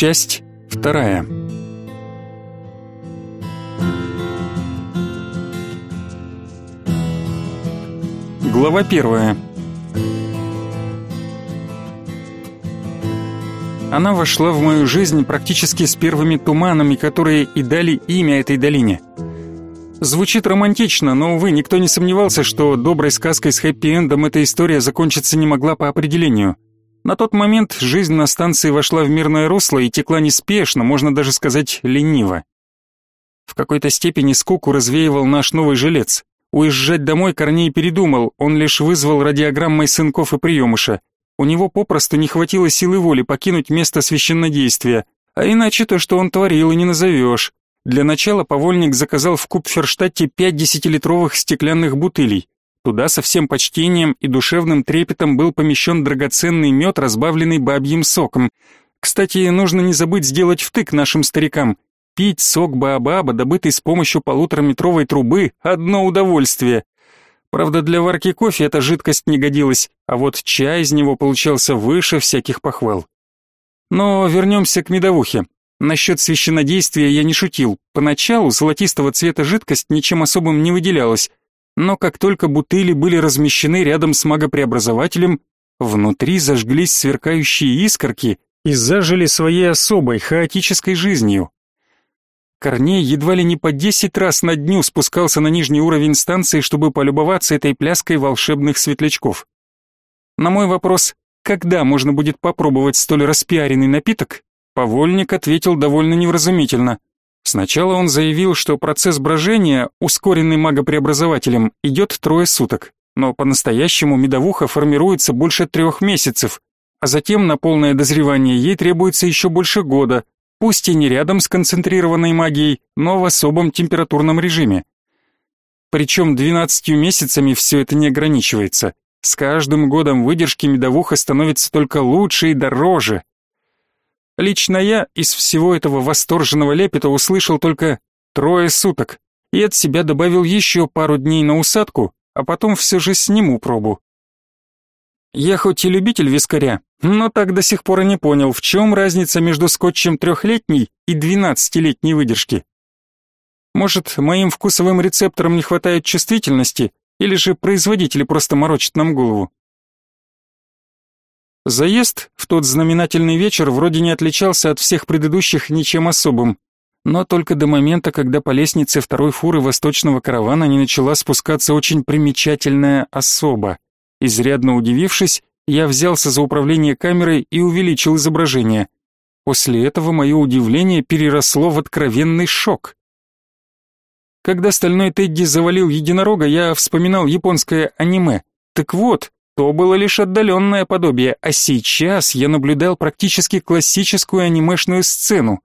Часть вторая. Глава первая. Она вошла в мою жизнь практически с первыми туманами, которые и дали имя этой долине. Звучит романтично, но, увы, никто не сомневался, что доброй сказкой с хэппи-эндом эта история закончиться не могла по определению. На тот момент жизнь на станции вошла в мирное русло и текла неспешно, можно даже сказать, лениво. В какой-то степени скуку развеивал наш новый жилец. Уезжать домой Корней передумал, он лишь вызвал радиограммой сынков и приемыша. У него попросту не хватило силы воли покинуть место священнодействия, а иначе то, что он творил, и не назовешь. Для начала повольник заказал в Купферштадте пять десятилитровых стеклянных бутылей. Туда со всем почтением и душевным трепетом был помещен драгоценный мед, разбавленный бабьим соком. Кстати, нужно не забыть сделать втык нашим старикам. Пить сок баобаба, добытый с помощью полутораметровой трубы, одно удовольствие. Правда, для варки кофе эта жидкость не годилась, а вот чай из него получался выше всяких похвал. Но вернемся к медовухе. Насчет священнодействия я не шутил. Поначалу золотистого цвета жидкость ничем особым не выделялась, но как только бутыли были размещены рядом с магопреобразователем, внутри зажглись сверкающие искорки и зажили своей особой хаотической жизнью. Корней едва ли не по десять раз на дню спускался на нижний уровень станции, чтобы полюбоваться этой пляской волшебных светлячков. На мой вопрос, когда можно будет попробовать столь распиаренный напиток, повольник ответил довольно невразумительно. Сначала он заявил, что процесс брожения, ускоренный магопреобразователем, идет трое суток, но по-настоящему медовуха формируется больше трех месяцев, а затем на полное дозревание ей требуется еще больше года, пусть и не рядом с концентрированной магией, но в особом температурном режиме. Причем 12 месяцами все это не ограничивается. С каждым годом выдержки медовуха становится только лучше и дороже. Лично я из всего этого восторженного лепета услышал только трое суток и от себя добавил еще пару дней на усадку, а потом все же сниму пробу. Я хоть и любитель вискаря, но так до сих пор и не понял, в чем разница между скотчем трехлетней и двенадцатилетней выдержки. Может, моим вкусовым рецепторам не хватает чувствительности, или же производители просто морочат нам голову. Заезд в тот знаменательный вечер вроде не отличался от всех предыдущих ничем особым, но только до момента, когда по лестнице второй фуры восточного каравана не начала спускаться очень примечательная особа. Изрядно удивившись, я взялся за управление камерой и увеличил изображение. После этого мое удивление переросло в откровенный шок. Когда стальной Тедди завалил единорога, я вспоминал японское аниме. Так вот, то было лишь отдаленное подобие, а сейчас я наблюдал практически классическую анимешную сцену.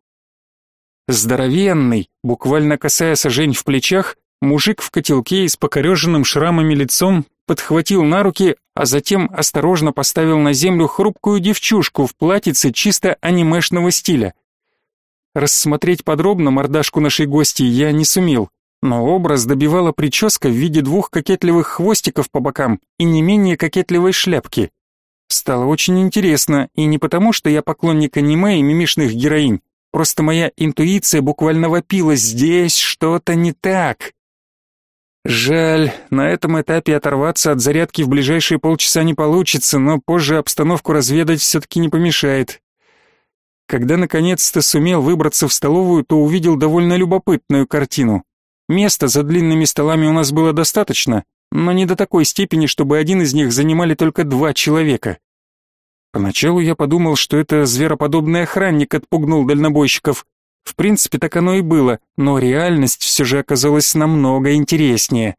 Здоровенный, буквально касаясь сажень в плечах, мужик в котелке и с покореженным шрамами лицом подхватил на руки, а затем осторожно поставил на землю хрупкую девчушку в платьице чисто анимешного стиля. Рассмотреть подробно мордашку нашей гости я не сумел, но образ добивала прическа в виде двух кокетливых хвостиков по бокам и не менее кокетливой шляпки. Стало очень интересно, и не потому, что я поклонник аниме и мимишных героинь, просто моя интуиция буквально вопила «здесь что-то не так». Жаль, на этом этапе оторваться от зарядки в ближайшие полчаса не получится, но позже обстановку разведать все-таки не помешает. Когда наконец-то сумел выбраться в столовую, то увидел довольно любопытную картину. Места за длинными столами у нас было достаточно, но не до такой степени, чтобы один из них занимали только два человека. Поначалу я подумал, что это звероподобный охранник отпугнул дальнобойщиков, в принципе, так оно и было, но реальность все же оказалась намного интереснее.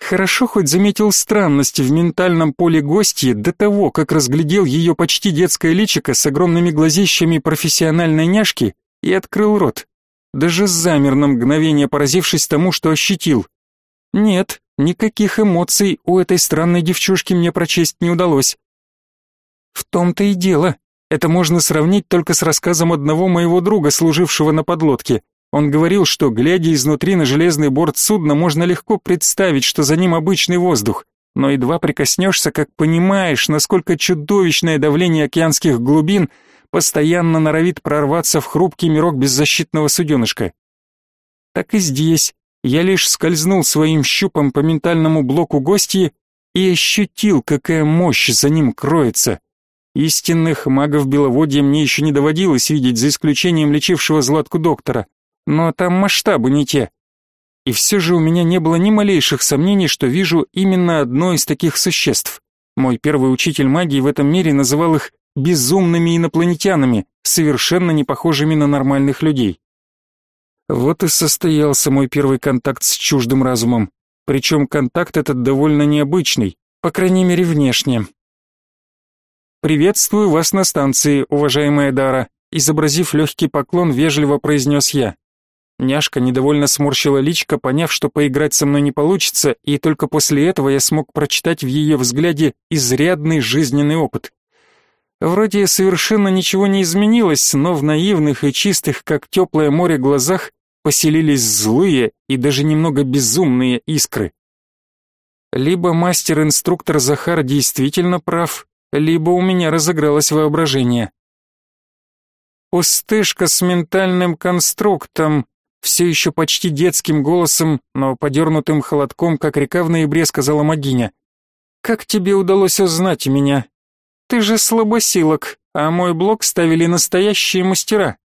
Хорошо хоть заметил странности в ментальном поле гостья до того, как разглядел ее почти детское личико с огромными глазищами профессиональной няшки и открыл рот. Даже замер на мгновение, поразившись тому, что ощутил. Нет, никаких эмоций у этой странной девчушки мне прочесть не удалось. В том-то и дело. Это можно сравнить только с рассказом одного моего друга, служившего на подлодке. Он говорил, что, глядя изнутри на железный борт судна, можно легко представить, что за ним обычный воздух. Но едва прикоснешься, как понимаешь, насколько чудовищное давление океанских глубин постоянно норовит прорваться в хрупкий мирок беззащитного суденышка. Так и здесь я лишь скользнул своим щупом по ментальному блоку гостьи и ощутил, какая мощь за ним кроется. Истинных магов Беловодья мне еще не доводилось видеть, за исключением лечившего Златку доктора, но там масштабы не те. И все же у меня не было ни малейших сомнений, что вижу именно одно из таких существ. Мой первый учитель магии в этом мире называл их безумными инопланетянами, совершенно не похожими на нормальных людей. Вот и состоялся мой первый контакт с чуждым разумом. Причем контакт этот довольно необычный, по крайней мере внешне. «Приветствую вас на станции, уважаемая Дара», изобразив легкий поклон, вежливо произнес я. Няшка недовольно сморщила личко, поняв, что поиграть со мной не получится, и только после этого я смог прочитать в ее взгляде изрядный жизненный опыт. Вроде совершенно ничего не изменилось, но в наивных и чистых, как теплое море, глазах поселились злые и даже немного безумные искры. Либо мастер-инструктор Захар действительно прав, либо у меня разыгралось воображение. Пустышка с ментальным конструктом, все еще почти детским голосом, но подернутым холодком, как река в ноябре, сказала Магиня. «Как тебе удалось узнать меня? Ты же слабосилок, а мой блок ставили настоящие мастера.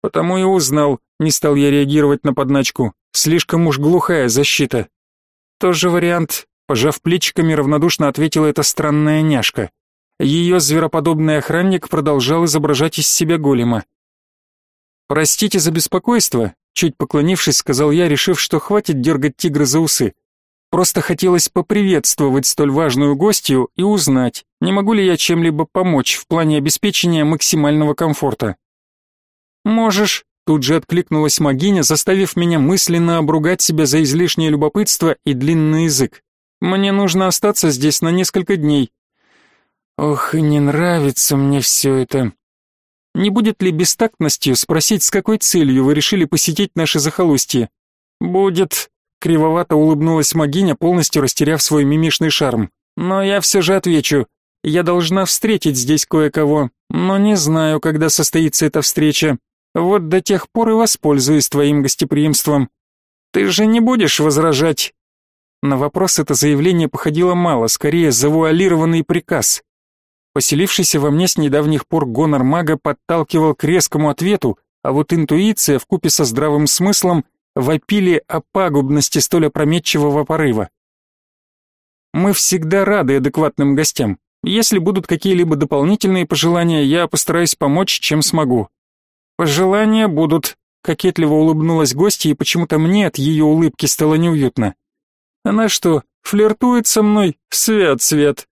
Потому и узнал, не стал я реагировать на подначку. Слишком уж глухая защита. Тоже вариант, пожав плечиками, равнодушно ответила эта странная няшка. Ее звероподобный охранник продолжал изображать из себя голема. «Простите за беспокойство», — чуть поклонившись, сказал я, решив, что хватит дергать тигра за усы. Просто хотелось поприветствовать столь важную гостью и узнать, не могу ли я чем-либо помочь в плане обеспечения максимального комфорта. «Можешь», — тут же откликнулась Магиня, заставив меня мысленно обругать себя за излишнее любопытство и длинный язык. «Мне нужно остаться здесь на несколько дней». «Ох, не нравится мне все это», не будет ли бестактностью спросить, с какой целью вы решили посетить наше захолустье? Будет, Кривовато улыбнулась Магиня, полностью растеряв свой мимишный шарм. Но я все же отвечу. Я должна встретить здесь кое-кого, но не знаю, когда состоится эта встреча. Вот до тех пор и воспользуюсь твоим гостеприимством. Ты же не будешь возражать. На вопрос это заявление походило мало, скорее завуалированный приказ. Поселившийся во мне с недавних пор гонор мага подталкивал к резкому ответу, а вот интуиция вкупе со здравым смыслом вопили о пагубности столь опрометчивого порыва. Мы всегда рады адекватным гостям. Если будут какие-либо дополнительные пожелания, я постараюсь помочь, чем смогу. Пожелания будут, кокетливо улыбнулась гостья, и почему-то мне от ее улыбки стало неуютно. Она что, флиртует со мной? Свет-свет.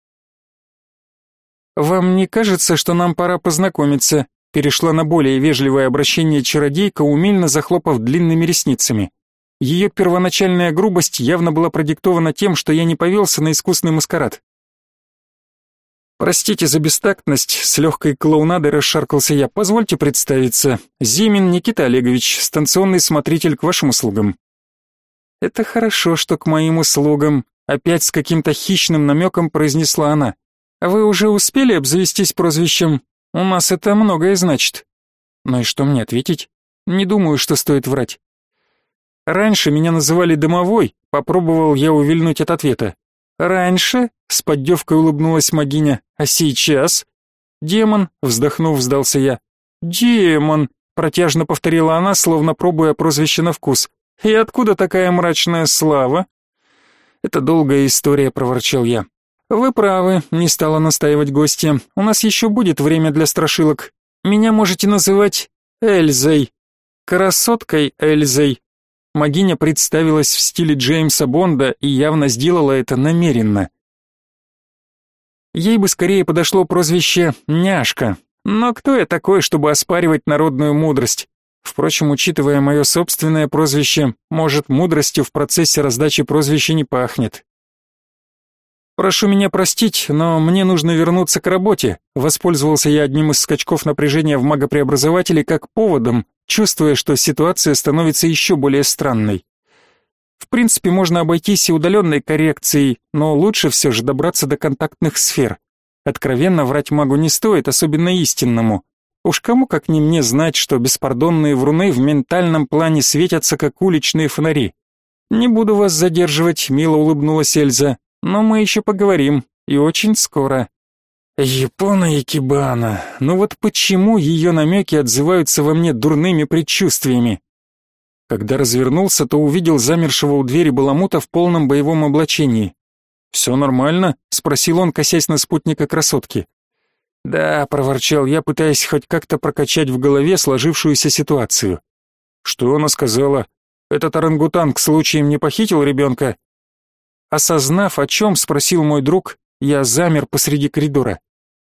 Вам не кажется, что нам пора познакомиться? Перешла на более вежливое обращение чародейка, умильно захлопав длинными ресницами. Ее первоначальная грубость явно была продиктована тем, что я не повелся на искусный маскарад. «Простите за бестактность», — с легкой клоунадой расшаркался я. «Позвольте представиться. Зимин Никита Олегович, станционный смотритель к вашим услугам». «Это хорошо, что к моим услугам», — опять с каким-то хищным намеком произнесла она. «Вы уже успели обзавестись прозвищем у нас это многое значит. Ну и что мне ответить? Не думаю, что стоит врать. Раньше меня называли домовой, попробовал я увильнуть от ответа. Раньше, с поддевкой улыбнулась Магиня, а сейчас? Демон, вздохнув, сдался я. Демон, протяжно повторила она, словно пробуя прозвище на вкус. И откуда такая мрачная слава? Это долгая история, проворчал я. «Вы правы», — не стала настаивать гостья. «У нас еще будет время для страшилок. Меня можете называть Эльзой. Красоткой Эльзой». Магиня представилась в стиле Джеймса Бонда и явно сделала это намеренно. Ей бы скорее подошло прозвище «няшка». Но кто я такой, чтобы оспаривать народную мудрость? Впрочем, учитывая мое собственное прозвище, может, мудростью в процессе раздачи прозвища не пахнет. Прошу меня простить, но мне нужно вернуться к работе. Воспользовался я одним из скачков напряжения в магопреобразователе как поводом, чувствуя, что ситуация становится еще более странной. В принципе, можно обойтись и удаленной коррекцией, но лучше все же добраться до контактных сфер. Откровенно врать магу не стоит, особенно истинному. Уж кому как не мне знать, что беспардонные вруны в ментальном плане светятся, как уличные фонари. Не буду вас задерживать, мило улыбнулась Эльза, но мы еще поговорим, и очень скоро. Япона и Кибана, ну вот почему ее намеки отзываются во мне дурными предчувствиями? Когда развернулся, то увидел замершего у двери Баламута в полном боевом облачении. «Все нормально?» — спросил он, косясь на спутника красотки. «Да», — проворчал я, пытаясь хоть как-то прокачать в голове сложившуюся ситуацию. «Что она сказала? Этот орангутанг случаем не похитил ребенка?» Осознав, о чем спросил мой друг, я замер посреди коридора.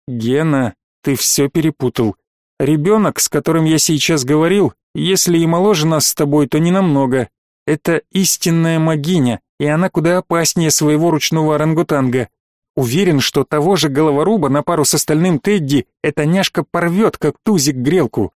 «Гена, ты все перепутал. Ребенок, с которым я сейчас говорил, если и моложе нас с тобой, то не намного. Это истинная магиня, и она куда опаснее своего ручного орангутанга. Уверен, что того же головоруба на пару с остальным Тедди эта няшка порвет, как тузик грелку.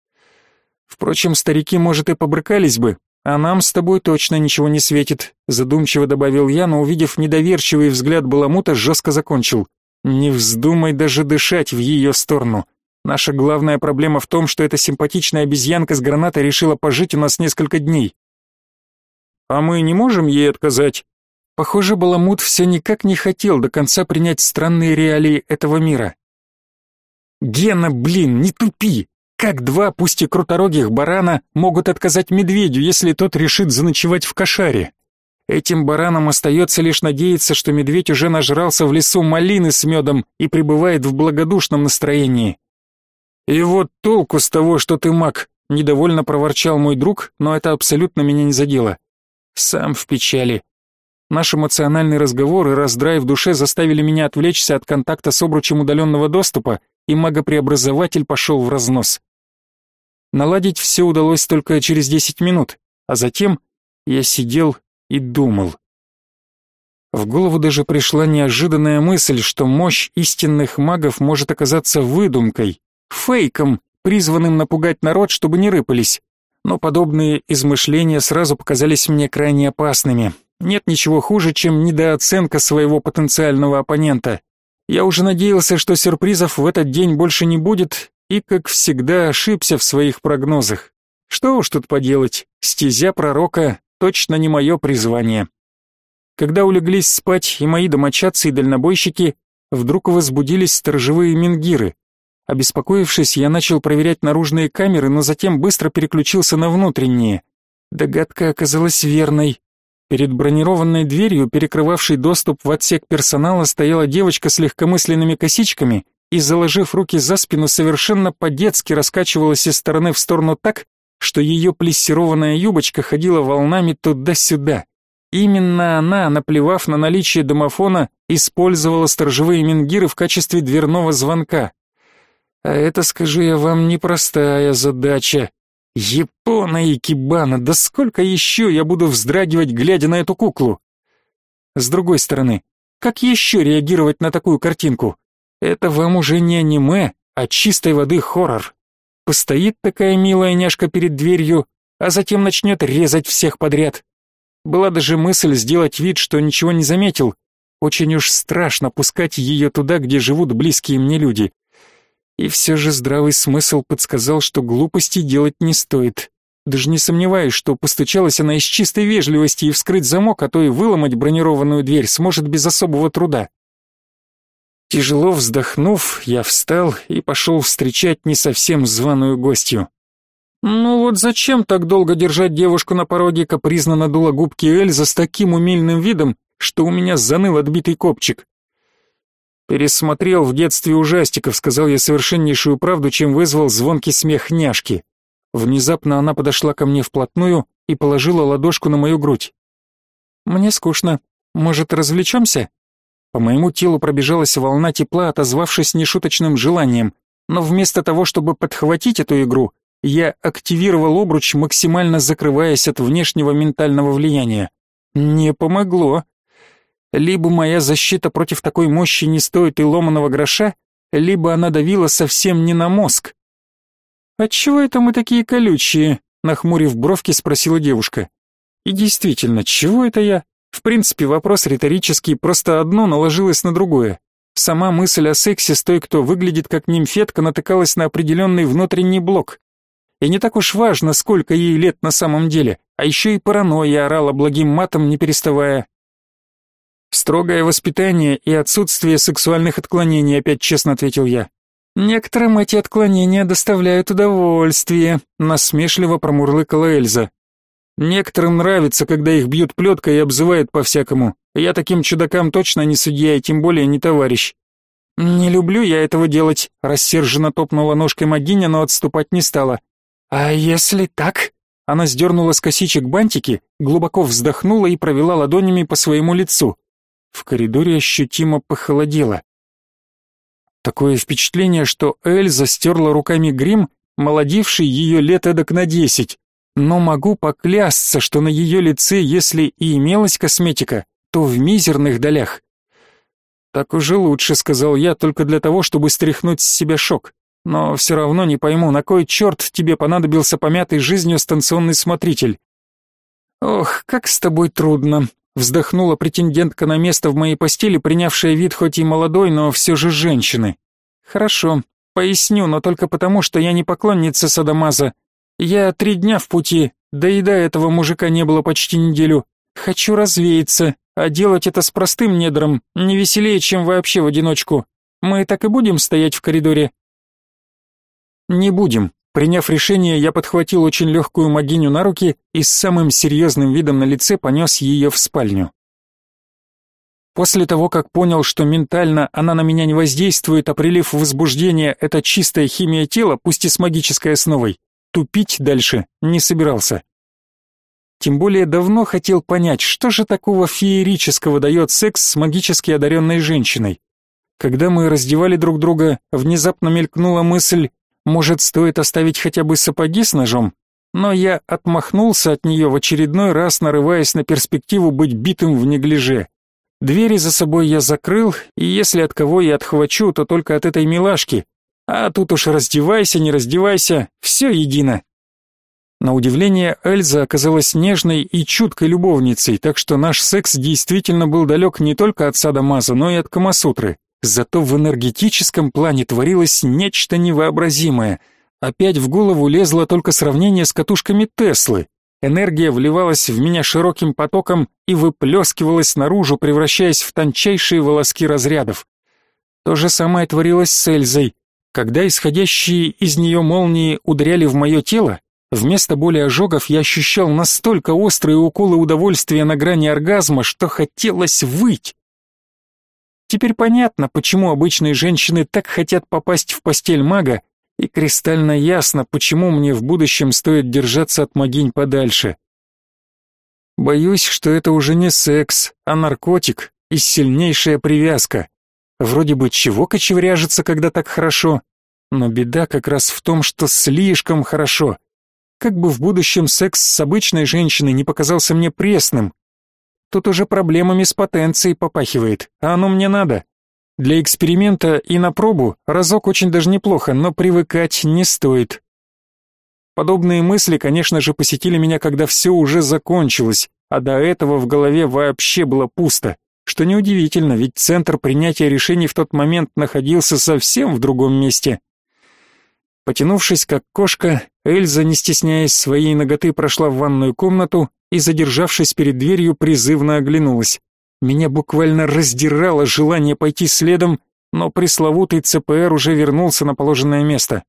Впрочем, старики, может, и побрыкались бы, а нам с тобой точно ничего не светит, задумчиво добавил я, но увидев недоверчивый взгляд Баламута, жестко закончил. Не вздумай даже дышать в ее сторону. Наша главная проблема в том, что эта симпатичная обезьянка с гранатой решила пожить у нас несколько дней. А мы не можем ей отказать? Похоже, Баламут все никак не хотел до конца принять странные реалии этого мира. Гена, блин, не тупи! Как два, пусть и круторогих барана, могут отказать медведю, если тот решит заночевать в кошаре? Этим баранам остается лишь надеяться, что медведь уже нажрался в лесу малины с медом и пребывает в благодушном настроении. «И вот толку с того, что ты маг», — недовольно проворчал мой друг, но это абсолютно меня не задело. Сам в печали. Наш эмоциональный разговор и раздрай в душе заставили меня отвлечься от контакта с обручем удаленного доступа, и магопреобразователь пошел в разнос. Наладить все удалось только через десять минут, а затем я сидел и думал. В голову даже пришла неожиданная мысль, что мощь истинных магов может оказаться выдумкой, фейком, призванным напугать народ, чтобы не рыпались. Но подобные измышления сразу показались мне крайне опасными. Нет ничего хуже, чем недооценка своего потенциального оппонента. Я уже надеялся, что сюрпризов в этот день больше не будет, и, как всегда, ошибся в своих прогнозах. Что уж тут поделать, стезя пророка точно не мое призвание. Когда улеглись спать и мои домочадцы и дальнобойщики, вдруг возбудились сторожевые мингиры. Обеспокоившись, я начал проверять наружные камеры, но затем быстро переключился на внутренние. Догадка оказалась верной. Перед бронированной дверью, перекрывавшей доступ в отсек персонала, стояла девочка с легкомысленными косичками и, заложив руки за спину, совершенно по-детски раскачивалась из стороны в сторону так, что ее плессированная юбочка ходила волнами туда-сюда. Именно она, наплевав на наличие домофона, использовала сторожевые мингиры в качестве дверного звонка. А это, скажу я вам, непростая задача. Япона и Кибана, да сколько еще я буду вздрагивать, глядя на эту куклу? С другой стороны, как еще реагировать на такую картинку? Это вам уже не аниме, а чистой воды хоррор. Постоит такая милая няшка перед дверью, а затем начнет резать всех подряд. Была даже мысль сделать вид, что ничего не заметил. Очень уж страшно пускать ее туда, где живут близкие мне люди. И все же здравый смысл подсказал, что глупости делать не стоит. Даже не сомневаюсь, что постучалась она из чистой вежливости и вскрыть замок, а то и выломать бронированную дверь сможет без особого труда. Тяжело вздохнув, я встал и пошел встречать не совсем званую гостью. «Ну вот зачем так долго держать девушку на пороге?» капризно надула губки Эльза с таким умильным видом, что у меня заныл отбитый копчик. Пересмотрел в детстве ужастиков, сказал я совершеннейшую правду, чем вызвал звонкий смех няшки. Внезапно она подошла ко мне вплотную и положила ладошку на мою грудь. «Мне скучно. Может, развлечемся?» По моему телу пробежалась волна тепла, отозвавшись нешуточным желанием, но вместо того, чтобы подхватить эту игру, я активировал обруч, максимально закрываясь от внешнего ментального влияния. Не помогло. Либо моя защита против такой мощи не стоит и ломаного гроша, либо она давила совсем не на мозг. «Отчего это мы такие колючие?» — нахмурив бровки, спросила девушка. «И действительно, чего это я?» В принципе, вопрос риторический, просто одно наложилось на другое. Сама мысль о сексе с той, кто выглядит как нимфетка, натыкалась на определенный внутренний блок. И не так уж важно, сколько ей лет на самом деле, а еще и паранойя орала благим матом, не переставая. Строгое воспитание и отсутствие сексуальных отклонений, опять честно ответил я. Некоторым эти отклонения доставляют удовольствие, насмешливо промурлыкала Эльза. Некоторым нравится, когда их бьют плеткой и обзывают по-всякому. Я таким чудакам точно не судья и тем более не товарищ. Не люблю я этого делать, рассерженно топнула ножкой Магиня, но отступать не стала. А если так? Она сдернула с косичек бантики, глубоко вздохнула и провела ладонями по своему лицу. В коридоре ощутимо похолодело. Такое впечатление, что Эльза стерла руками грим, молодивший ее лет эдак на десять но могу поклясться, что на ее лице, если и имелась косметика, то в мизерных долях. Так уже лучше, сказал я, только для того, чтобы стряхнуть с себя шок. Но все равно не пойму, на кой черт тебе понадобился помятый жизнью станционный смотритель? Ох, как с тобой трудно, вздохнула претендентка на место в моей постели, принявшая вид хоть и молодой, но все же женщины. Хорошо, поясню, но только потому, что я не поклонница Садамаза. Я три дня в пути, да и до этого мужика не было почти неделю. Хочу развеяться, а делать это с простым недром не веселее, чем вообще в одиночку. Мы так и будем стоять в коридоре? Не будем. Приняв решение, я подхватил очень легкую могиню на руки и с самым серьезным видом на лице понес ее в спальню. После того, как понял, что ментально она на меня не воздействует, а прилив возбуждения — это чистая химия тела, пусть и с магической основой, тупить дальше не собирался. Тем более давно хотел понять, что же такого феерического дает секс с магически одаренной женщиной. Когда мы раздевали друг друга, внезапно мелькнула мысль, может, стоит оставить хотя бы сапоги с ножом? Но я отмахнулся от нее в очередной раз, нарываясь на перспективу быть битым в неглиже. Двери за собой я закрыл, и если от кого я отхвачу, то только от этой милашки, а тут уж раздевайся, не раздевайся, все едино. На удивление, Эльза оказалась нежной и чуткой любовницей, так что наш секс действительно был далек не только от сада Маза, но и от Камасутры. Зато в энергетическом плане творилось нечто невообразимое. Опять в голову лезло только сравнение с катушками Теслы. Энергия вливалась в меня широким потоком и выплескивалась наружу, превращаясь в тончайшие волоски разрядов. То же самое творилось с Эльзой. Когда исходящие из нее молнии ударяли в мое тело, вместо боли ожогов я ощущал настолько острые уколы удовольствия на грани оргазма, что хотелось выть. Теперь понятно, почему обычные женщины так хотят попасть в постель мага, и кристально ясно, почему мне в будущем стоит держаться от могинь подальше. Боюсь, что это уже не секс, а наркотик и сильнейшая привязка. Вроде бы чего кочевряжется, когда так хорошо, но беда как раз в том, что слишком хорошо. Как бы в будущем секс с обычной женщиной не показался мне пресным. Тут уже проблемами с потенцией попахивает, а оно мне надо. Для эксперимента и на пробу разок очень даже неплохо, но привыкать не стоит. Подобные мысли, конечно же, посетили меня, когда все уже закончилось, а до этого в голове вообще было пусто. Что неудивительно, ведь центр принятия решений в тот момент находился совсем в другом месте. Потянувшись как кошка, Эльза, не стесняясь своей ноготы, прошла в ванную комнату и, задержавшись перед дверью, призывно оглянулась. Меня буквально раздирало желание пойти следом, но пресловутый ЦПР уже вернулся на положенное место.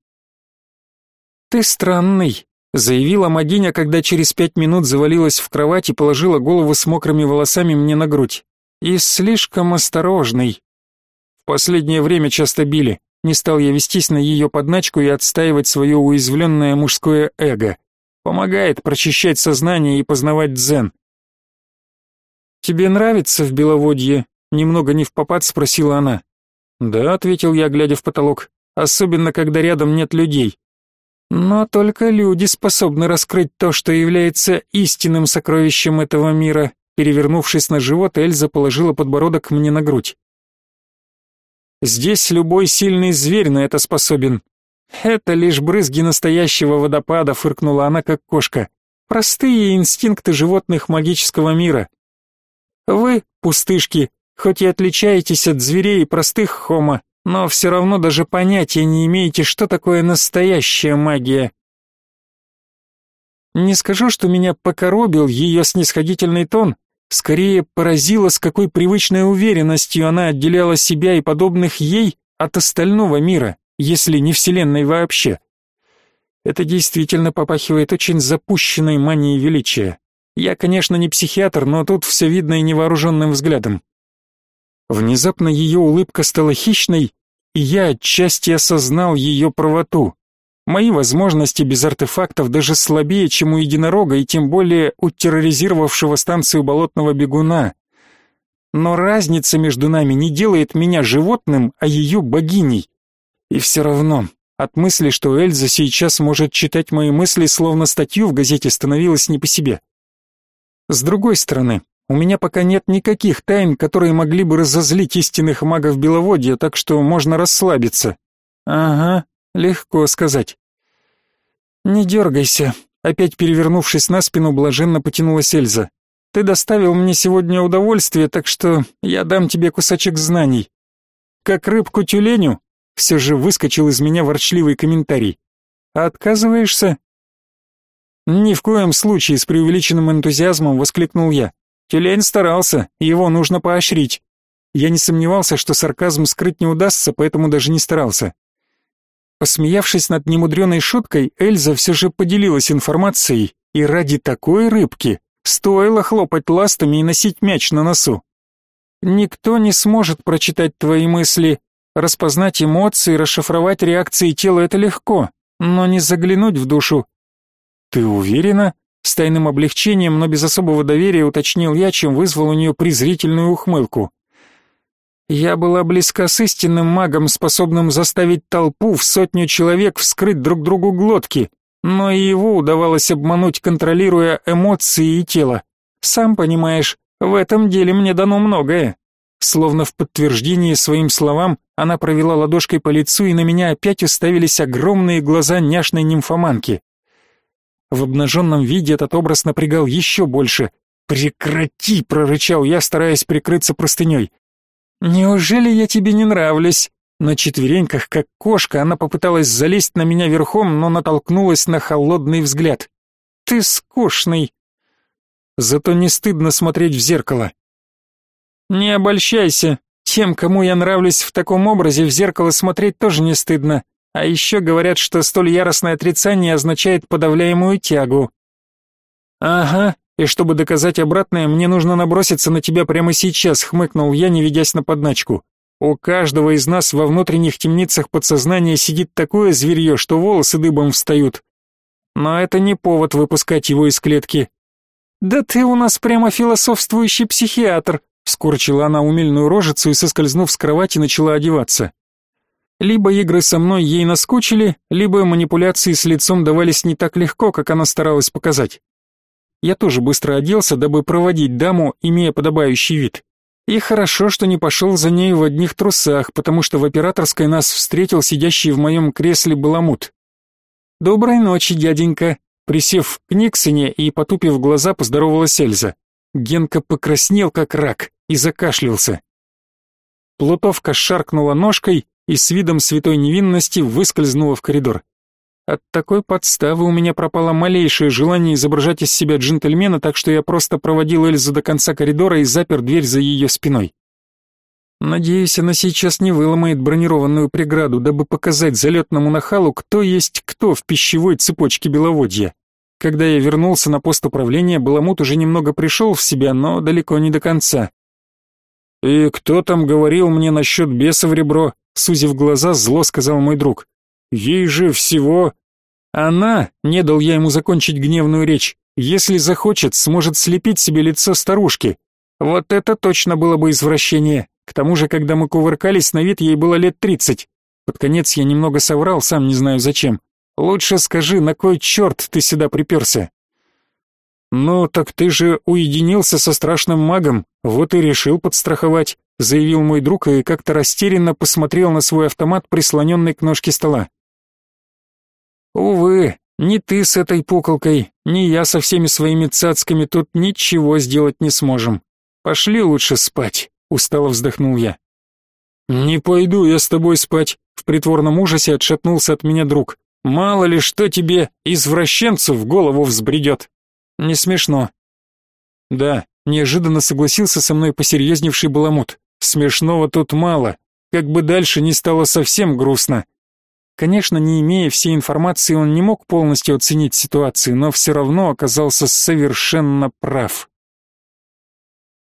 «Ты странный», — заявила Магиня, когда через пять минут завалилась в кровать и положила голову с мокрыми волосами мне на грудь и слишком осторожный. В последнее время часто били. Не стал я вестись на ее подначку и отстаивать свое уязвленное мужское эго. Помогает прочищать сознание и познавать дзен. «Тебе нравится в Беловодье?» Немного не в попад спросила она. «Да», — ответил я, глядя в потолок, «особенно, когда рядом нет людей». «Но только люди способны раскрыть то, что является истинным сокровищем этого мира», Перевернувшись на живот, Эльза положила подбородок мне на грудь. Здесь любой сильный зверь на это способен. Это лишь брызги настоящего водопада, фыркнула она как кошка. Простые инстинкты животных магического мира. Вы, пустышки, Хоть и отличаетесь от зверей и простых хомо, но все равно даже понятия не имеете, что такое настоящая магия. Не скажу, что меня покоробил ее снисходительный тон, скорее поразило, с какой привычной уверенностью она отделяла себя и подобных ей от остального мира, если не вселенной вообще. Это действительно попахивает очень запущенной манией величия. Я, конечно, не психиатр, но тут все видно и невооруженным взглядом. Внезапно ее улыбка стала хищной, и я отчасти осознал ее правоту. Мои возможности без артефактов даже слабее, чем у единорога и тем более у терроризировавшего станцию болотного бегуна. Но разница между нами не делает меня животным, а ее богиней. И все равно, от мысли, что Эльза сейчас может читать мои мысли, словно статью в газете, становилось не по себе. С другой стороны, у меня пока нет никаких тайн, которые могли бы разозлить истинных магов Беловодья, так что можно расслабиться. Ага, легко сказать. Не дергайся. Опять перевернувшись на спину, блаженно потянулась Эльза. Ты доставил мне сегодня удовольствие, так что я дам тебе кусочек знаний. Как рыбку тюленю, все же выскочил из меня ворчливый комментарий. отказываешься? Ни в коем случае, с преувеличенным энтузиазмом воскликнул я. Тюлень старался, его нужно поощрить. Я не сомневался, что сарказм скрыть не удастся, поэтому даже не старался. Посмеявшись над немудреной шуткой, Эльза все же поделилась информацией, и ради такой рыбки стоило хлопать ластами и носить мяч на носу. Никто не сможет прочитать твои мысли, Распознать эмоции, расшифровать реакции тела — это легко, но не заглянуть в душу. Ты уверена? С тайным облегчением, но без особого доверия уточнил я, чем вызвал у нее презрительную ухмылку. Я была близка с истинным магом, способным заставить толпу в сотню человек вскрыть друг другу глотки, но и его удавалось обмануть, контролируя эмоции и тело. Сам понимаешь, в этом деле мне дано многое. Словно в подтверждение своим словам, она провела ладошкой по лицу, и на меня опять уставились огромные глаза няшной нимфоманки. В обнаженном виде этот образ напрягал еще больше. «Прекрати!» — прорычал я, стараясь прикрыться простыней. «Неужели я тебе не нравлюсь?» На четвереньках, как кошка, она попыталась залезть на меня верхом, но натолкнулась на холодный взгляд. «Ты скучный!» Зато не стыдно смотреть в зеркало. Не обольщайся. Тем, кому я нравлюсь в таком образе, в зеркало смотреть тоже не стыдно. А еще говорят, что столь яростное отрицание означает подавляемую тягу. Ага, и чтобы доказать обратное, мне нужно наброситься на тебя прямо сейчас, хмыкнул я, не ведясь на подначку. У каждого из нас во внутренних темницах подсознания сидит такое зверье, что волосы дыбом встают. Но это не повод выпускать его из клетки. Да ты у нас прямо философствующий психиатр, Скорчила она умильную рожицу и, соскользнув с кровати, начала одеваться. Либо игры со мной ей наскучили, либо манипуляции с лицом давались не так легко, как она старалась показать. Я тоже быстро оделся, дабы проводить даму, имея подобающий вид. И хорошо, что не пошел за ней в одних трусах, потому что в операторской нас встретил сидящий в моем кресле баламут. «Доброй ночи, дяденька», Присев к Никсоне и потупив глаза, поздоровалась Эльза. Генка покраснел, как рак и закашлялся. Плутовка шаркнула ножкой и с видом святой невинности выскользнула в коридор. От такой подставы у меня пропало малейшее желание изображать из себя джентльмена, так что я просто проводил Эльзу до конца коридора и запер дверь за ее спиной. Надеюсь, она сейчас не выломает бронированную преграду, дабы показать залетному нахалу, кто есть кто в пищевой цепочке беловодья. Когда я вернулся на пост управления, Баламут уже немного пришел в себя, но далеко не до конца. «И кто там говорил мне насчет беса в ребро?» Сузив глаза, зло сказал мой друг. «Ей же всего...» «Она...» — не дал я ему закончить гневную речь. «Если захочет, сможет слепить себе лицо старушки. Вот это точно было бы извращение. К тому же, когда мы кувыркались, на вид ей было лет тридцать. Под конец я немного соврал, сам не знаю зачем. Лучше скажи, на кой черт ты сюда приперся?» «Ну, так ты же уединился со страшным магом, вот и решил подстраховать», заявил мой друг и как-то растерянно посмотрел на свой автомат, прислоненный к ножке стола. «Увы, ни ты с этой пуколкой, ни я со всеми своими цацками тут ничего сделать не сможем. Пошли лучше спать». устало вздохнул я. Не пойду я с тобой спать, в притворном ужасе отшатнулся от меня друг. Мало ли что тебе, извращенцу, в голову взбредет. Не смешно. Да, неожиданно согласился со мной посерьезневший баламут. Смешного тут мало. Как бы дальше не стало совсем грустно. Конечно, не имея всей информации, он не мог полностью оценить ситуацию, но все равно оказался совершенно прав.